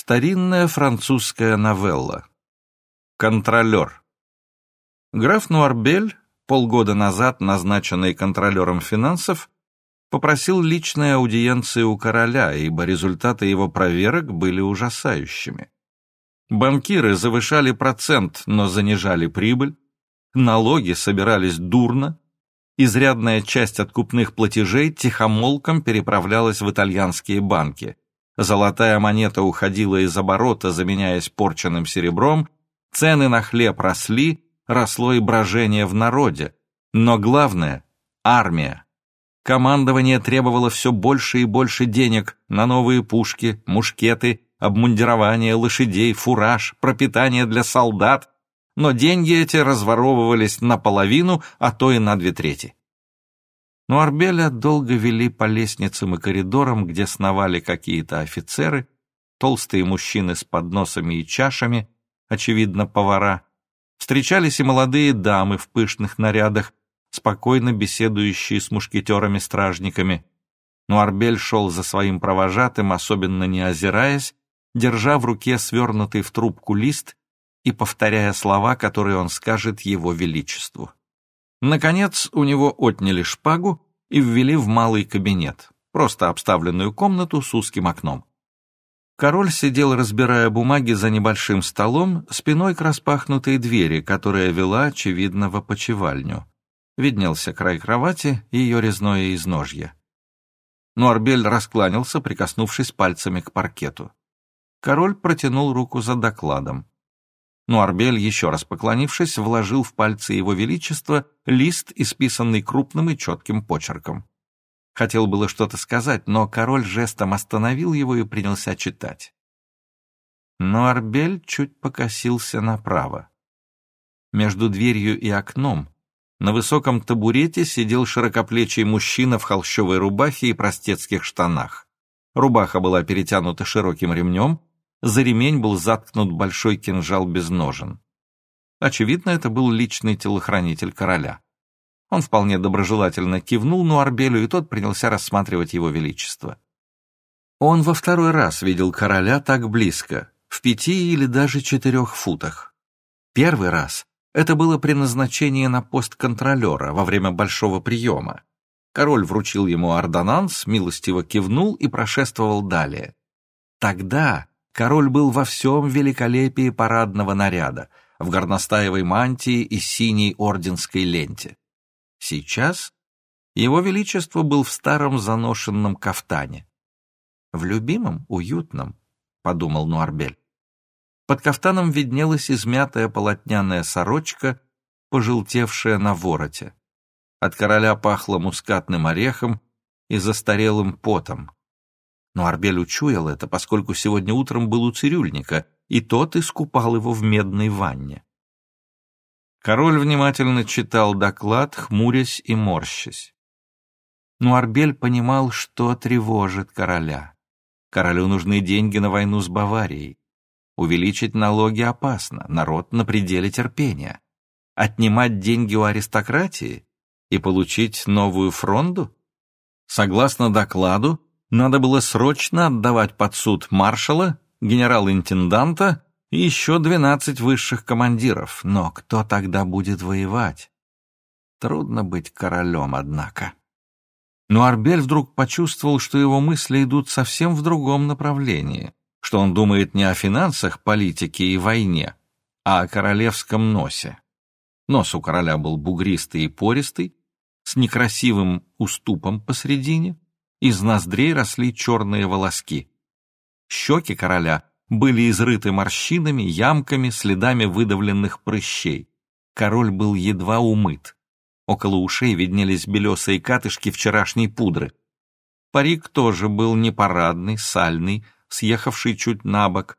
Старинная французская новелла. Контролер. Граф Нуарбель, полгода назад назначенный контролером финансов, попросил личной аудиенции у короля, ибо результаты его проверок были ужасающими. Банкиры завышали процент, но занижали прибыль, налоги собирались дурно, изрядная часть откупных платежей тихомолком переправлялась в итальянские банки – Золотая монета уходила из оборота, заменяясь порченным серебром, цены на хлеб росли, росло и брожение в народе. Но главное — армия. Командование требовало все больше и больше денег на новые пушки, мушкеты, обмундирование лошадей, фураж, пропитание для солдат, но деньги эти разворовывались наполовину, а то и на две трети. Но Арбеля долго вели по лестницам и коридорам, где сновали какие-то офицеры, толстые мужчины с подносами и чашами, очевидно, повара. Встречались и молодые дамы в пышных нарядах, спокойно беседующие с мушкетерами-стражниками. Но Арбель шел за своим провожатым, особенно не озираясь, держа в руке свернутый в трубку лист и повторяя слова, которые он скажет его величеству. Наконец, у него отняли шпагу и ввели в малый кабинет, просто обставленную комнату с узким окном. Король сидел, разбирая бумаги за небольшим столом, спиной к распахнутой двери, которая вела, очевидно, в опочивальню. Виднелся край кровати и ее резное изножье. Но Арбель раскланялся, прикоснувшись пальцами к паркету. Король протянул руку за докладом но Арбель, еще раз поклонившись, вложил в пальцы его величества лист, исписанный крупным и четким почерком. Хотел было что-то сказать, но король жестом остановил его и принялся читать. Но Арбель чуть покосился направо. Между дверью и окном на высоком табурете сидел широкоплечий мужчина в холщовой рубахе и простецких штанах. Рубаха была перетянута широким ремнем, за ремень был заткнут большой кинжал без ножен. Очевидно, это был личный телохранитель короля. Он вполне доброжелательно кивнул Нуарбелю, и тот принялся рассматривать его величество. Он во второй раз видел короля так близко, в пяти или даже четырех футах. Первый раз это было при назначении на пост контролера во время большого приема. Король вручил ему ордонанс, милостиво кивнул и прошествовал далее. Тогда король был во всем великолепии парадного наряда, в горностаевой мантии и синей орденской ленте. Сейчас его величество был в старом заношенном кафтане. «В любимом, уютном», — подумал Нуарбель. Под кафтаном виднелась измятая полотняная сорочка, пожелтевшая на вороте. От короля пахло мускатным орехом и застарелым потом. Но Арбель учуял это, поскольку сегодня утром был у цирюльника, и тот искупал его в медной ванне. Король внимательно читал доклад, хмурясь и морщась. Но Арбель понимал, что тревожит короля. Королю нужны деньги на войну с Баварией. Увеличить налоги опасно, народ на пределе терпения. Отнимать деньги у аристократии и получить новую фронду? Согласно докладу, надо было срочно отдавать под суд маршала, генерал-интенданта и еще двенадцать высших командиров. Но кто тогда будет воевать? Трудно быть королем, однако. Но Арбель вдруг почувствовал, что его мысли идут совсем в другом направлении, что он думает не о финансах, политике и войне, а о королевском носе. Нос у короля был бугристый и пористый, с некрасивым уступом посредине, из ноздрей росли черные волоски. Щеки короля были изрыты морщинами, ямками, следами выдавленных прыщей. Король был едва умыт. Около ушей виднелись белесые катышки вчерашней пудры. Парик тоже был непарадный, сальный, съехавший чуть на бок.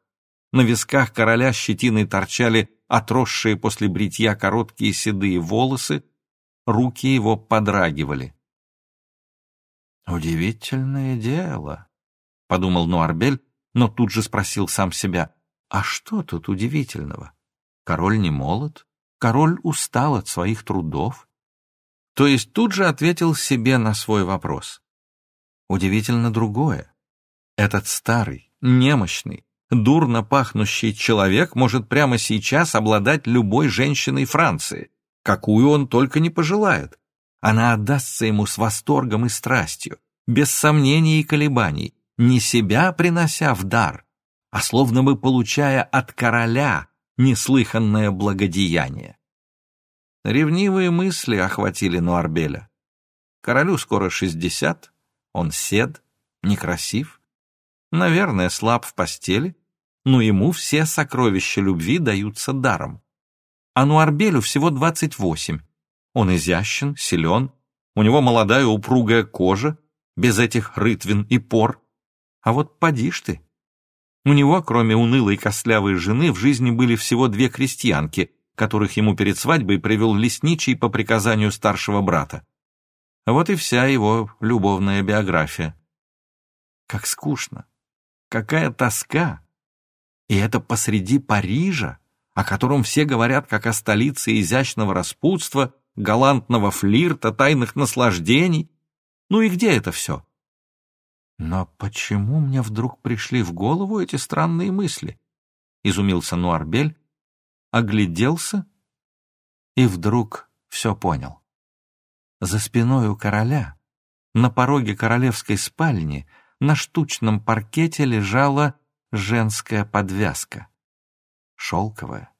На висках короля щетиной торчали отросшие после бритья короткие седые волосы, руки его подрагивали. «Удивительное дело», — подумал Нуарбель, но тут же спросил сам себя, «А что тут удивительного? Король не молод, король устал от своих трудов». То есть тут же ответил себе на свой вопрос. Удивительно другое. Этот старый, немощный, Дурно пахнущий человек может прямо сейчас обладать любой женщиной Франции, какую он только не пожелает. Она отдастся ему с восторгом и страстью, без сомнений и колебаний, не себя принося в дар, а словно бы получая от короля неслыханное благодеяние. Ревнивые мысли охватили Нуарбеля. Королю скоро шестьдесят, он сед, некрасив, наверное, слаб в постели, но ему все сокровища любви даются даром. А Нуарбелю всего двадцать восемь. Он изящен, силен, у него молодая упругая кожа, без этих рытвин и пор. А вот поди ж ты. У него, кроме унылой костлявой жены, в жизни были всего две крестьянки, которых ему перед свадьбой привел лесничий по приказанию старшего брата. Вот и вся его любовная биография. Как скучно, какая тоска. И это посреди Парижа, о котором все говорят как о столице изящного распутства, галантного флирта, тайных наслаждений. Ну и где это все? Но почему мне вдруг пришли в голову эти странные мысли? Изумился Нуарбель, огляделся и вдруг все понял. За спиной у короля, на пороге королевской спальни, на штучном паркете лежала женская подвязка. Шелковая,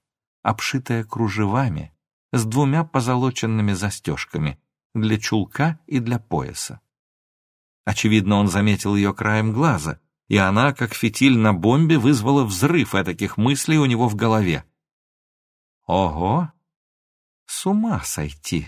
обшитая кружевами, с двумя позолоченными застежками для чулка и для пояса. Очевидно, он заметил ее краем глаза, и она, как фитиль на бомбе, вызвала взрыв таких мыслей у него в голове. Ого! С ума сойти!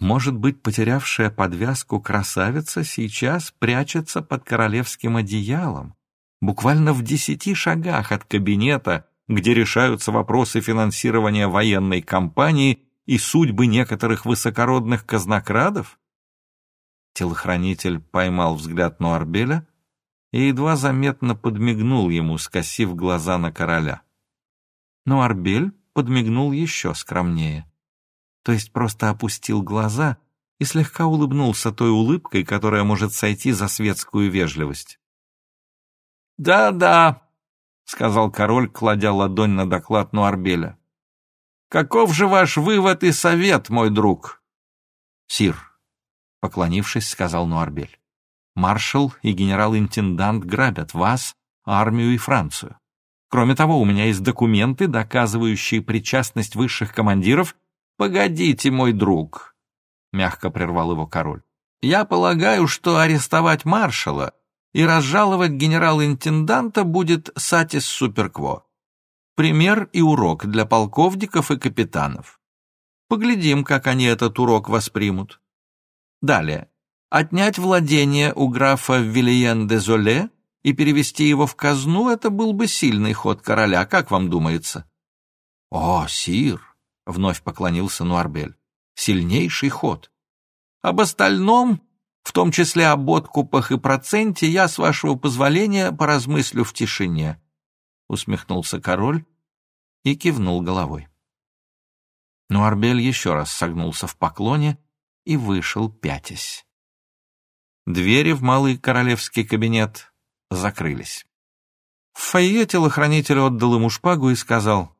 Может быть, потерявшая подвязку красавица сейчас прячется под королевским одеялом, буквально в десяти шагах от кабинета, где решаются вопросы финансирования военной кампании и судьбы некоторых высокородных казнокрадов? Телохранитель поймал взгляд Нуарбеля и едва заметно подмигнул ему, скосив глаза на короля. Нуарбель подмигнул еще скромнее. То есть просто опустил глаза и слегка улыбнулся той улыбкой, которая может сойти за светскую вежливость. «Да-да», — сказал король, кладя ладонь на доклад Нуарбеля. «Каков же ваш вывод и совет, мой друг?» «Сир, Поклонившись, сказал Нуарбель. «Маршал и генерал-интендант грабят вас, армию и Францию. Кроме того, у меня есть документы, доказывающие причастность высших командиров. Погодите, мой друг!» Мягко прервал его король. «Я полагаю, что арестовать маршала и разжаловать генерал-интенданта будет сатис суперкво. Пример и урок для полковников и капитанов. Поглядим, как они этот урок воспримут. Далее. Отнять владение у графа Вильен-де-Золе и перевести его в казну — это был бы сильный ход короля, как вам думается? — О, сир! — вновь поклонился Нуарбель. — Сильнейший ход. Об остальном, в том числе об откупах и проценте, я, с вашего позволения, поразмыслю в тишине. Усмехнулся король и кивнул головой. Нуарбель еще раз согнулся в поклоне — и вышел пятясь. Двери в малый королевский кабинет закрылись. В фойе телохранитель отдал ему шпагу и сказал,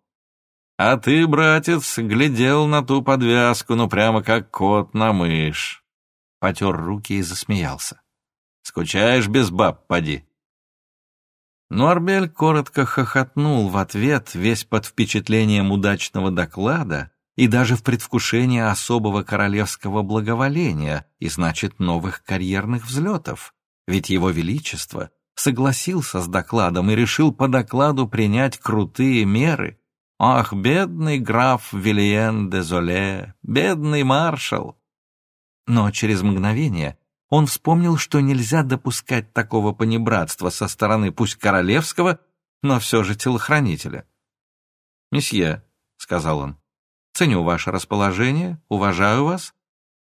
«А ты, братец, глядел на ту подвязку, ну прямо как кот на мышь». Потер руки и засмеялся. «Скучаешь без баб, поди». Но Арбель коротко хохотнул в ответ, весь под впечатлением удачного доклада, и даже в предвкушении особого королевского благоволения и, значит, новых карьерных взлетов. Ведь его величество согласился с докладом и решил по докладу принять крутые меры. Ах, бедный граф Вильен де Золе, бедный маршал! Но через мгновение он вспомнил, что нельзя допускать такого понебратства со стороны пусть королевского, но все же телохранителя. «Месье», — сказал он, Ценю ваше расположение, уважаю вас.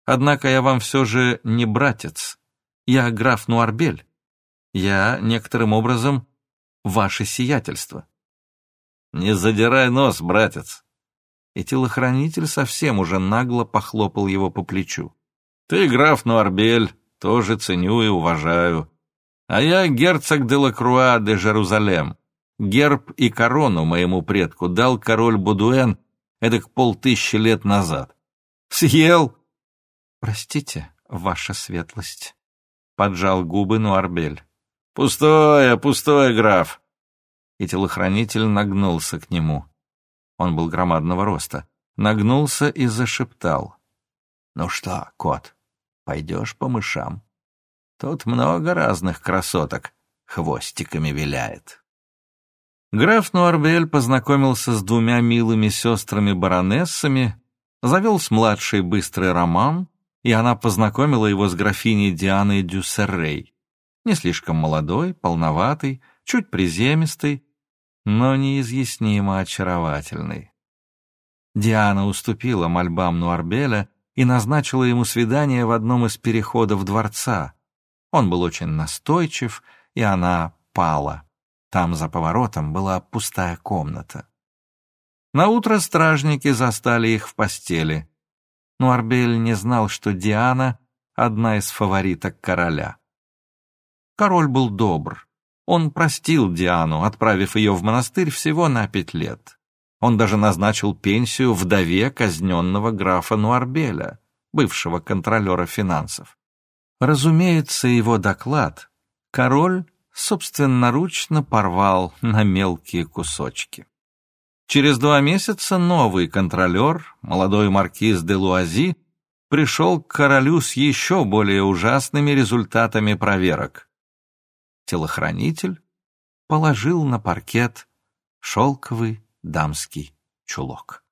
Однако я вам все же не братец. Я граф Нуарбель. Я, некоторым образом, ваше сиятельство. Не задирай нос, братец. И телохранитель совсем уже нагло похлопал его по плечу. Ты, граф Нуарбель, тоже ценю и уважаю. А я герцог де Лакруа де Жерузалем. Герб и корону моему предку дал король Будуэн эдак полтысячи лет назад. Съел!» «Простите, ваша светлость», — поджал губы Нуарбель. «Пустое, пустое, граф!» И телохранитель нагнулся к нему. Он был громадного роста. Нагнулся и зашептал. «Ну что, кот, пойдешь по мышам? Тут много разных красоток, хвостиками виляет». Граф Нуарбель познакомился с двумя милыми сестрами-баронессами, завел с младшей быстрый роман, и она познакомила его с графиней Дианой Дюссеррей не слишком молодой, полноватый, чуть приземистый, но неизъяснимо очаровательный. Диана уступила мольбам Нуарбеля и назначила ему свидание в одном из переходов дворца. Он был очень настойчив, и она пала. Там за поворотом была пустая комната. Наутро стражники застали их в постели. Нуарбель не знал, что Диана — одна из фавориток короля. Король был добр. Он простил Диану, отправив ее в монастырь всего на пять лет. Он даже назначил пенсию вдове казненного графа Нуарбеля, бывшего контролера финансов. Разумеется, его доклад король собственноручно порвал на мелкие кусочки. Через два месяца новый контролер, молодой маркиз де Луази, пришел к королю с еще более ужасными результатами проверок телохранитель положил на паркет шелковый дамский чулок.